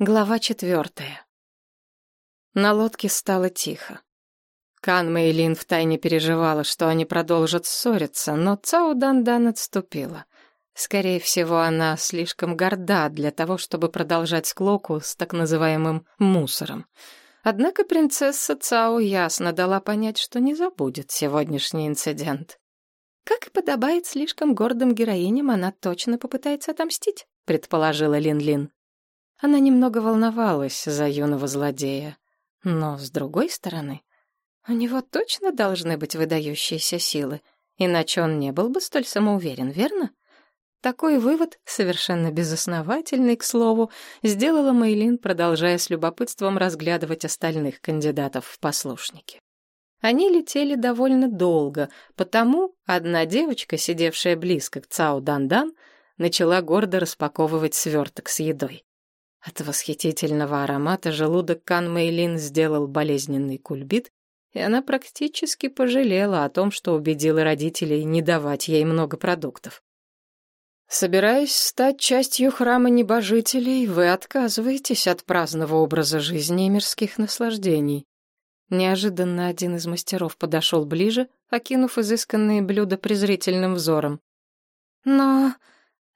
Глава четвертая. На лодке стало тихо. Кан Мэйлин втайне переживала, что они продолжат ссориться, но Цао Дандан отступила. Скорее всего, она слишком горда для того, чтобы продолжать склоку с так называемым «мусором». Однако принцесса Цао ясно дала понять, что не забудет сегодняшний инцидент. Как и подобает слишком гордым героиням, она точно попытается отомстить, предположила Лин-Лин. Она немного волновалась за юного злодея. Но, с другой стороны, у него точно должны быть выдающиеся силы, иначе он не был бы столь самоуверен, верно? Такой вывод, совершенно безосновательный, к слову, сделала Мейлин, продолжая с любопытством разглядывать остальных кандидатов в послушники. Они летели довольно долго, потому одна девочка, сидевшая близко к Цао Дандан, начала гордо распаковывать сверток с едой. От восхитительного аромата желудок Кан Мэйлин сделал болезненный кульбит, и она практически пожалела о том, что убедила родителей не давать ей много продуктов. Собираясь стать частью храма небожителей, вы отказываетесь от праздного образа жизни и мирских наслаждений. Неожиданно один из мастеров подошел ближе, окинув изысканные блюда презрительным взором. «Но...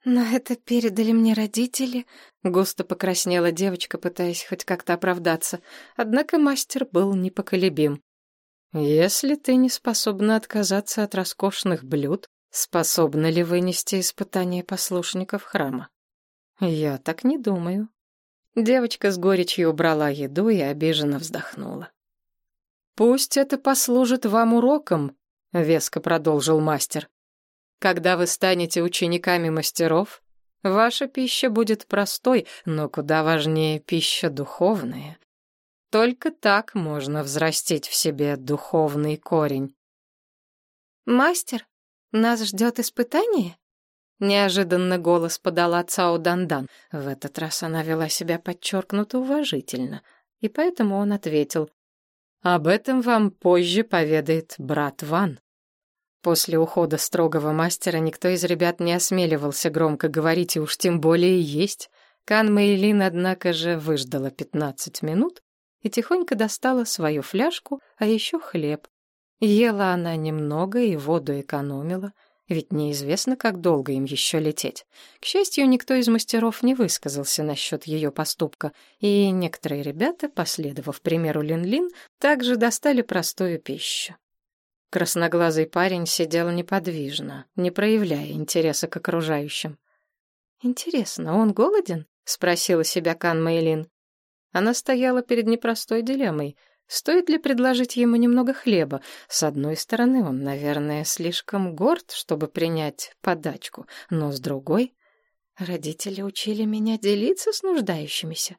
но это передали мне родители, Густо покраснела девочка, пытаясь хоть как-то оправдаться. Однако мастер был непоколебим. «Если ты не способна отказаться от роскошных блюд, способна ли вынести испытание послушников храма?» «Я так не думаю». Девочка с горечью убрала еду и обиженно вздохнула. «Пусть это послужит вам уроком», — веско продолжил мастер. «Когда вы станете учениками мастеров, Ваша пища будет простой, но куда важнее пища духовная. Только так можно взрастить в себе духовный корень. «Мастер, нас ждет испытание?» Неожиданно голос подала Цао Дандан. В этот раз она вела себя подчеркнуто уважительно, и поэтому он ответил. «Об этом вам позже поведает брат Ван». После ухода строгого мастера никто из ребят не осмеливался громко говорить и уж тем более есть. Кан Мэйлин, однако же, выждала пятнадцать минут и тихонько достала свою фляжку, а еще хлеб. Ела она немного и воду экономила, ведь неизвестно, как долго им еще лететь. К счастью, никто из мастеров не высказался насчет ее поступка, и некоторые ребята, последовав примеру Лин-Лин, также достали простую пищу. Красноглазый парень сидел неподвижно, не проявляя интереса к окружающим. «Интересно, он голоден?» — спросила себя Кан Мэйлин. Она стояла перед непростой дилеммой. Стоит ли предложить ему немного хлеба? С одной стороны, он, наверное, слишком горд, чтобы принять подачку, но с другой... Родители учили меня делиться с нуждающимися.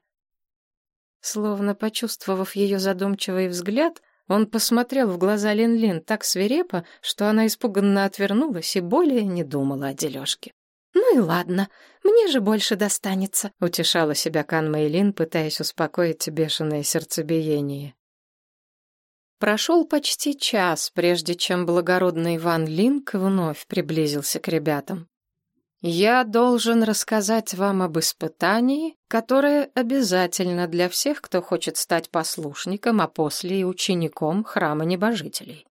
Словно почувствовав ее задумчивый взгляд, он посмотрел в глаза Лин-Лин так свирепо, что она испуганно отвернулась и более не думала о дележке. «Ну и ладно, мне же больше достанется», — утешала себя Кан Мэйлин, пытаясь успокоить бешеное сердцебиение. Прошел почти час, прежде чем благородный Ван Линк вновь приблизился к ребятам. Я должен рассказать вам об испытании, которое обязательно для всех, кто хочет стать послушником, а после и учеником храма небожителей.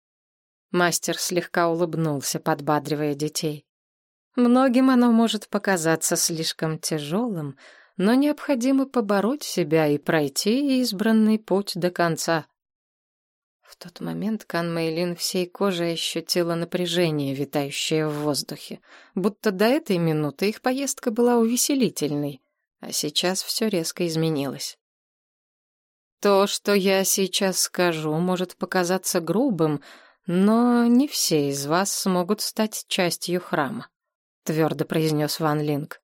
Мастер слегка улыбнулся, подбадривая детей. Многим оно может показаться слишком тяжелым, но необходимо побороть себя и пройти избранный путь до конца. В тот момент Кан Мэйлин всей кожей ощутила напряжение, витающее в воздухе, будто до этой минуты их поездка была увеселительной, а сейчас все резко изменилось. То, что я сейчас скажу, может показаться грубым, но не все из вас смогут стать частью храма, твердо произнес Ван Линг.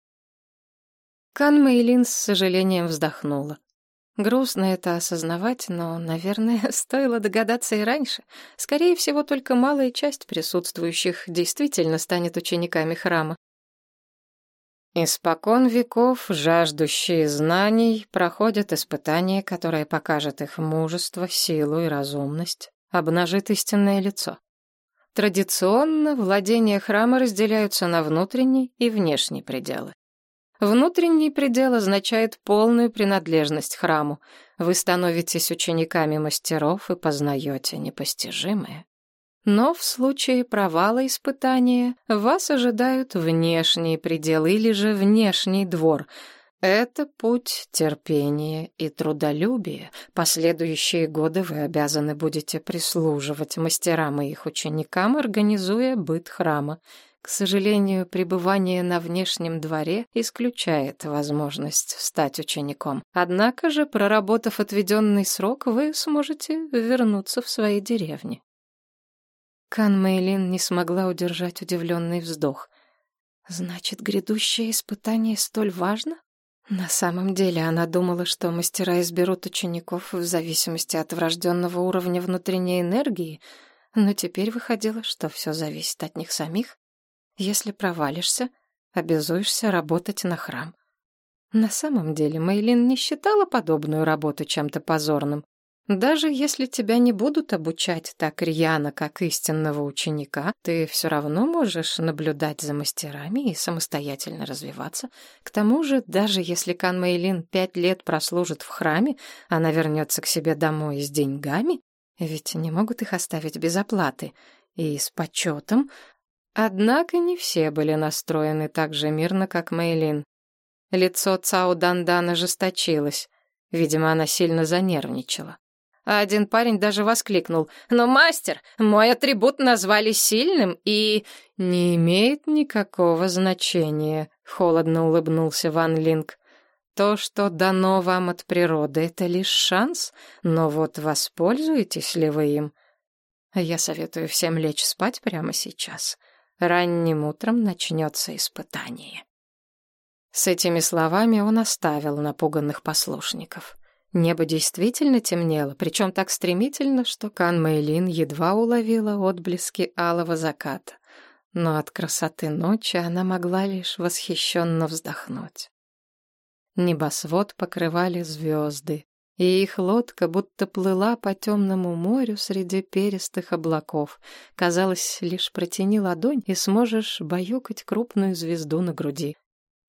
Кан Мэйлин с сожалением вздохнула. Грустно это осознавать, но, наверное, стоило догадаться и раньше. Скорее всего, только малая часть присутствующих действительно станет учениками храма. Испокон веков жаждущие знаний проходят испытание, которое покажет их мужество, силу и разумность, обнажит истинное лицо. Традиционно владения храма разделяются на внутренние и внешние пределы. Внутренний предел означает полную принадлежность храму. Вы становитесь учениками мастеров и познаете непостижимое. Но в случае провала испытания вас ожидают внешние пределы или же внешний двор — это путь терпения и трудолюбия. Последующие годы вы обязаны будете прислуживать мастерам и их ученикам, организуя быт храма. К сожалению, пребывание на внешнем дворе исключает возможность стать учеником. Однако же, проработав отведенный срок, вы сможете вернуться в свои деревни. Кан Мэйлин не смогла удержать удивленный вздох. «Значит, грядущее испытание столь важно?» На самом деле она думала, что мастера изберут учеников в зависимости от врожденного уровня внутренней энергии, но теперь выходило, что все зависит от них самих. Если провалишься, обязуешься работать на храм. На самом деле Мейлин не считала подобную работу чем-то позорным. Даже если тебя не будут обучать так рьяно, как истинного ученика, ты все равно можешь наблюдать за мастерами и самостоятельно развиваться. К тому же, даже если Кан Мэйлин пять лет прослужит в храме, она вернется к себе домой с деньгами, ведь не могут их оставить без оплаты, и с почетом. Однако не все были настроены так же мирно, как Мэйлин. Лицо Цао Дандан ожесточилось. Видимо, она сильно занервничала. А один парень даже воскликнул. «Но, мастер, мой атрибут назвали сильным и...» «Не имеет никакого значения», — холодно улыбнулся Ван Линк. «То, что дано вам от природы, это лишь шанс, но вот воспользуетесь ли вы им?» «Я советую всем лечь спать прямо сейчас. Ранним утром начнется испытание». С этими словами он оставил напуганных послушников. Небо действительно темнело, причем так стремительно, что Кан Мэйлин едва уловила отблески алого заката. Но от красоты ночи она могла лишь восхищенно вздохнуть. Небосвод покрывали звезды, и их лодка будто плыла по темному морю среди перистых облаков. Казалось, лишь протяни ладонь, и сможешь баюкать крупную звезду на груди.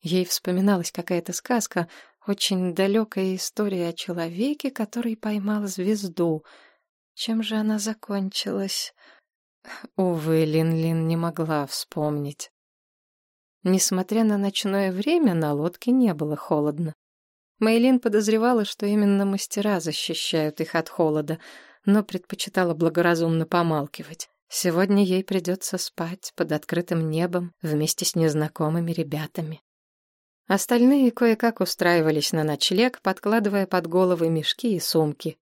Ей вспоминалась какая-то сказка очень далекая история о человеке, который поймал звезду. Чем же она закончилась? Увы, Лин-Лин не могла вспомнить. Несмотря на ночное время, на лодке не было холодно. Мэйлин подозревала, что именно мастера защищают их от холода, но предпочитала благоразумно помалкивать. Сегодня ей придется спать под открытым небом вместе с незнакомыми ребятами. Остальные кое-как устраивались на ночлег, подкладывая под головы мешки и сумки.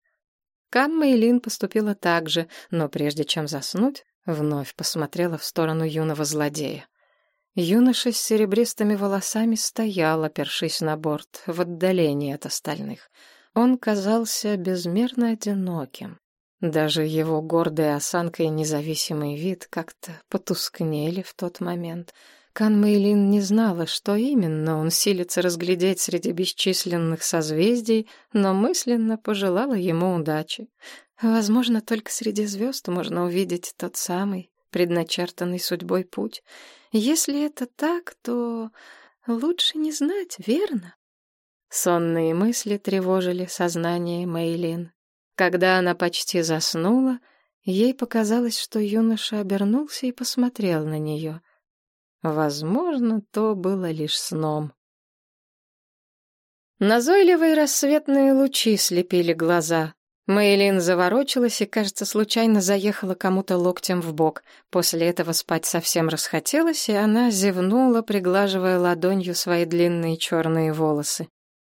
Кан Мэйлин поступила так же, но прежде чем заснуть, вновь посмотрела в сторону юного злодея. Юноша с серебристыми волосами стоял, опершись на борт, в отдалении от остальных. Он казался безмерно одиноким. Даже его гордая осанка и независимый вид как-то потускнели в тот момент — Кан Мэйлин не знала, что именно он силится разглядеть среди бесчисленных созвездий, но мысленно пожелала ему удачи. Возможно, только среди звезд можно увидеть тот самый, предначертанный судьбой путь. Если это так, то лучше не знать, верно? Сонные мысли тревожили сознание Мэйлин. Когда она почти заснула, ей показалось, что юноша обернулся и посмотрел на нее — Возможно, то было лишь сном. Назойливые рассветные лучи слепили глаза. Мэйлин заворочилась и, кажется, случайно заехала кому-то локтем в бок. После этого спать совсем расхотелось, и она зевнула, приглаживая ладонью свои длинные черные волосы.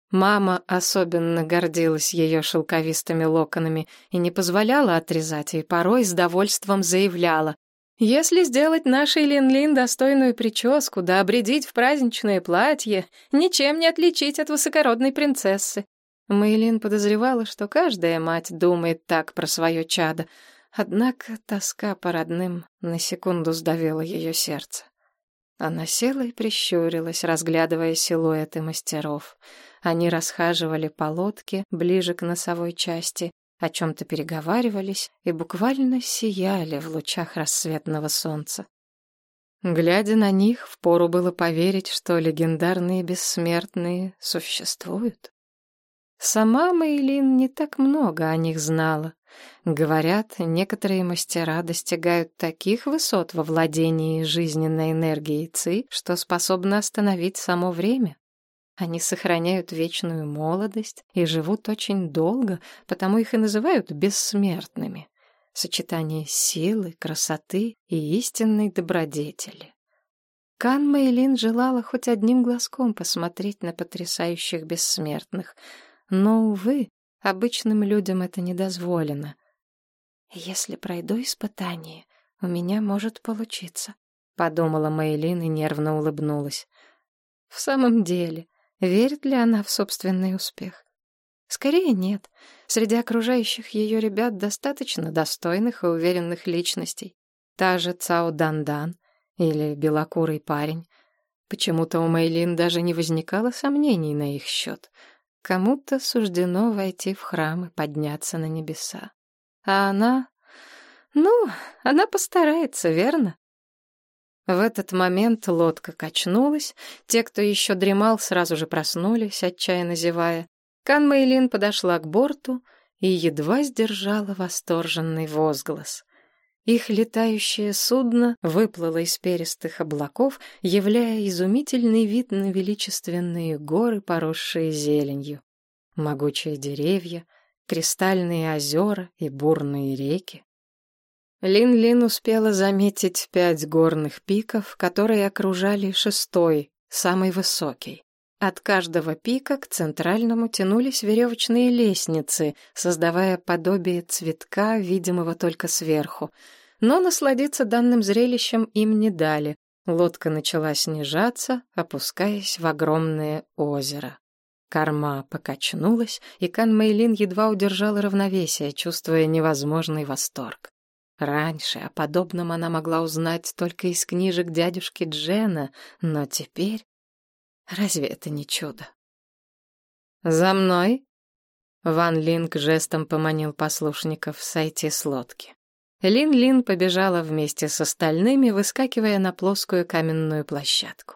Мама особенно гордилась ее шелковистыми локонами и не позволяла отрезать, и порой с довольством заявляла. Если сделать нашей Лин-Лин достойную прическу, да обредить в праздничное платье, ничем не отличить от высокородной принцессы. Мэйлин подозревала, что каждая мать думает так про свое чадо, однако тоска по родным на секунду сдавила ее сердце. Она села и прищурилась, разглядывая силуэты мастеров. Они расхаживали по лодке ближе к носовой части, о чем-то переговаривались и буквально сияли в лучах рассветного солнца. Глядя на них, впору было поверить, что легендарные бессмертные существуют. Сама Мейлин не так много о них знала. Говорят, некоторые мастера достигают таких высот во владении жизненной энергией ЦИ, что способны остановить само время. Они сохраняют вечную молодость и живут очень долго, потому их и называют бессмертными. Сочетание силы, красоты и истинной добродетели. Кан Мэйлин желала хоть одним глазком посмотреть на потрясающих бессмертных, но, увы, обычным людям это не дозволено. «Если пройду испытание, у меня может получиться», — подумала Мэйлин и нервно улыбнулась. «В самом деле...» Верит ли она в собственный успех? Скорее нет. Среди окружающих ее ребят достаточно достойных и уверенных личностей. Та же Цао Дандан или белокурый парень. Почему-то у Мэйлин даже не возникало сомнений на их счет. Кому-то суждено войти в храм и подняться на небеса. А она... Ну, она постарается, верно? В этот момент лодка качнулась, те, кто еще дремал, сразу же проснулись, отчаянно зевая. Кан Мэйлин подошла к борту и едва сдержала восторженный возглас. Их летающее судно выплыло из перистых облаков, являя изумительный вид на величественные горы, поросшие зеленью. Могучие деревья, кристальные озера и бурные реки. Лин-Лин успела заметить пять горных пиков, которые окружали шестой, самый высокий. От каждого пика к центральному тянулись веревочные лестницы, создавая подобие цветка, видимого только сверху. Но насладиться данным зрелищем им не дали. Лодка начала снижаться, опускаясь в огромное озеро. Корма покачнулась, и Кан Мэйлин едва удержала равновесие, чувствуя невозможный восторг. Раньше о подобном она могла узнать только из книжек дядюшки Джена, но теперь... Разве это не чудо? «За мной!» Ван Линк жестом поманил послушников сойти с лодки. Лин-Лин побежала вместе с остальными, выскакивая на плоскую каменную площадку.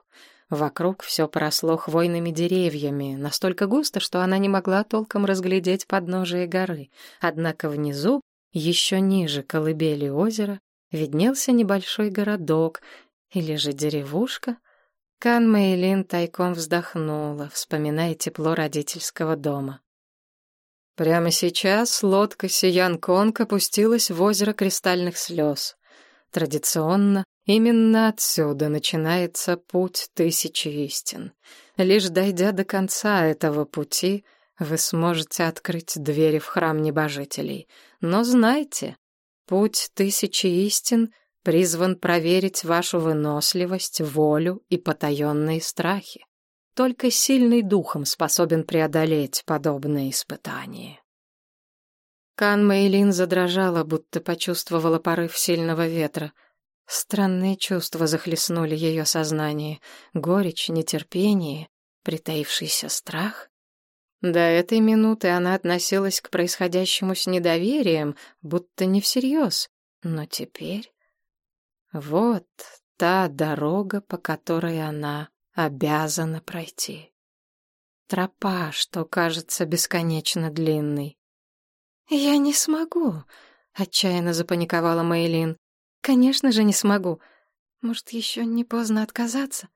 Вокруг все поросло хвойными деревьями, настолько густо, что она не могла толком разглядеть подножие горы. Однако внизу еще ниже колыбели озера виднелся небольшой городок или же деревушка. Кан Мэйлин тайком вздохнула, вспоминая тепло родительского дома. Прямо сейчас лодка Сиян Конг опустилась в озеро кристальных слез. Традиционно именно отсюда начинается путь тысячи истин. Лишь дойдя до конца этого пути — вы сможете открыть двери в храм небожителей. Но знайте, путь тысячи истин призван проверить вашу выносливость, волю и потаенные страхи. Только сильный духом способен преодолеть подобные испытания. Кан Мэйлин задрожала, будто почувствовала порыв сильного ветра. Странные чувства захлестнули ее сознание. Горечь, нетерпение, притаившийся страх. До этой минуты она относилась к происходящему с недоверием, будто не всерьез. Но теперь... Вот та дорога, по которой она обязана пройти. Тропа, что кажется бесконечно длинной. «Я не смогу», — отчаянно запаниковала Мейлин. «Конечно же не смогу. Может, еще не поздно отказаться?»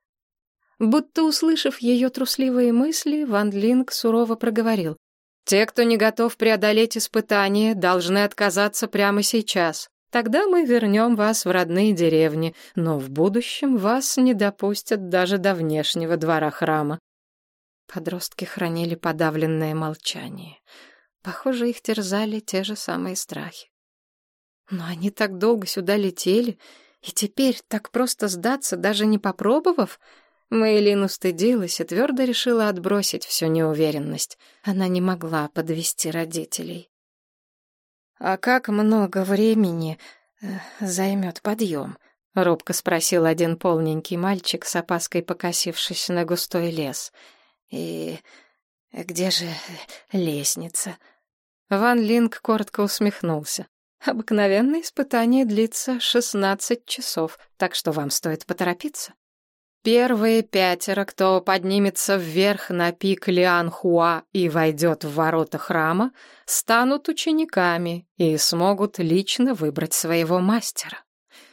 Будто услышав ее трусливые мысли, Ван Линг сурово проговорил. «Те, кто не готов преодолеть испытание, должны отказаться прямо сейчас. Тогда мы вернем вас в родные деревни, но в будущем вас не допустят даже до внешнего двора храма». Подростки хранили подавленное молчание. Похоже, их терзали те же самые страхи. Но они так долго сюда летели, и теперь так просто сдаться, даже не попробовав — Мэйлин устыдилась и твердо решила отбросить всю неуверенность. Она не могла подвести родителей. «А как много времени э, займет подъем?» — робко спросил один полненький мальчик с опаской покосившись на густой лес. «И где же лестница?» Ван Линк коротко усмехнулся. Обыкновенное испытание длится 16 часов, так что вам стоит поторопиться. Первые пятеро, кто поднимется вверх на пик Лианхуа и войдет в ворота храма, станут учениками и смогут лично выбрать своего мастера.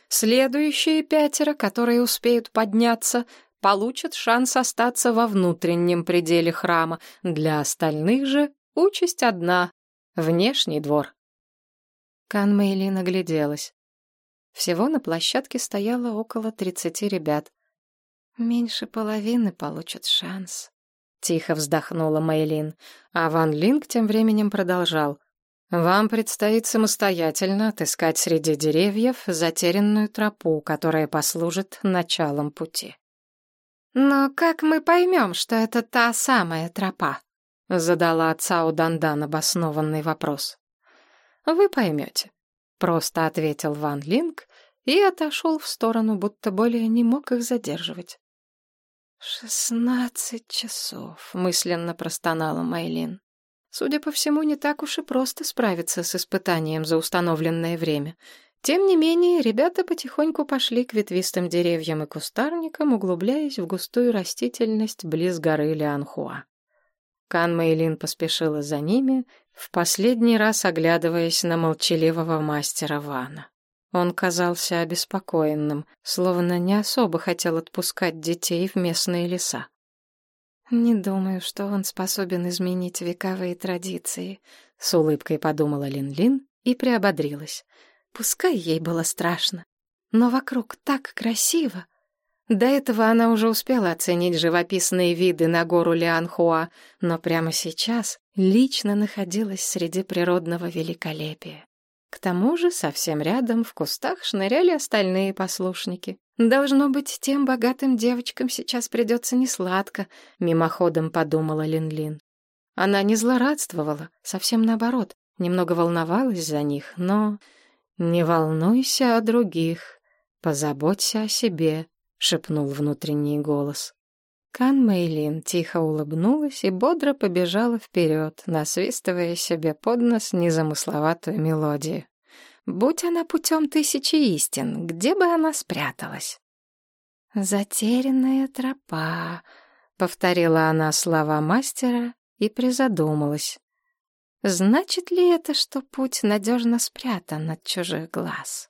Следующие пятеро, которые успеют подняться, получат шанс остаться во внутреннем пределе храма. Для остальных же участь одна — внешний двор. Кан Мэйлин огляделась. Всего на площадке стояло около тридцати ребят. Меньше половины получат шанс. Тихо вздохнула Мэйлин, а Ван Линг тем временем продолжал. Вам предстоит самостоятельно отыскать среди деревьев затерянную тропу, которая послужит началом пути. «Но как мы поймем, что это та самая тропа?» — задала Цао Дандан обоснованный вопрос. «Вы поймете», — просто ответил Ван Линг и отошел в сторону, будто более не мог их задерживать. «Шестнадцать часов», — мысленно простонала Майлин. Судя по всему, не так уж и просто справиться с испытанием за установленное время. Тем не менее, ребята потихоньку пошли к ветвистым деревьям и кустарникам, углубляясь в густую растительность близ горы Лианхуа. Кан Мэйлин поспешила за ними, в последний раз оглядываясь на молчаливого мастера Вана. Он казался обеспокоенным, словно не особо хотел отпускать детей в местные леса. «Не думаю, что он способен изменить вековые традиции», — с улыбкой подумала Лин-Лин и приободрилась. Пускай ей было страшно, но вокруг так красиво. До этого она уже успела оценить живописные виды на гору Лианхуа, но прямо сейчас лично находилась среди природного великолепия. К тому же совсем рядом в кустах шныряли остальные послушники. «Должно быть, тем богатым девочкам сейчас придется несладко», — мимоходом подумала Лин-Лин. Она не злорадствовала, совсем наоборот, немного волновалась за них, но... «Не волнуйся о других, позаботься о себе», — шепнул внутренний голос. Кан Мэйлин тихо улыбнулась и бодро побежала вперед, насвистывая себе под нос незамысловатую мелодию. Будь она путем тысячи истин, где бы она спряталась? «Затерянная тропа», — повторила она слова мастера и призадумалась. Значит ли это, что путь надежно спрятан от чужих глаз?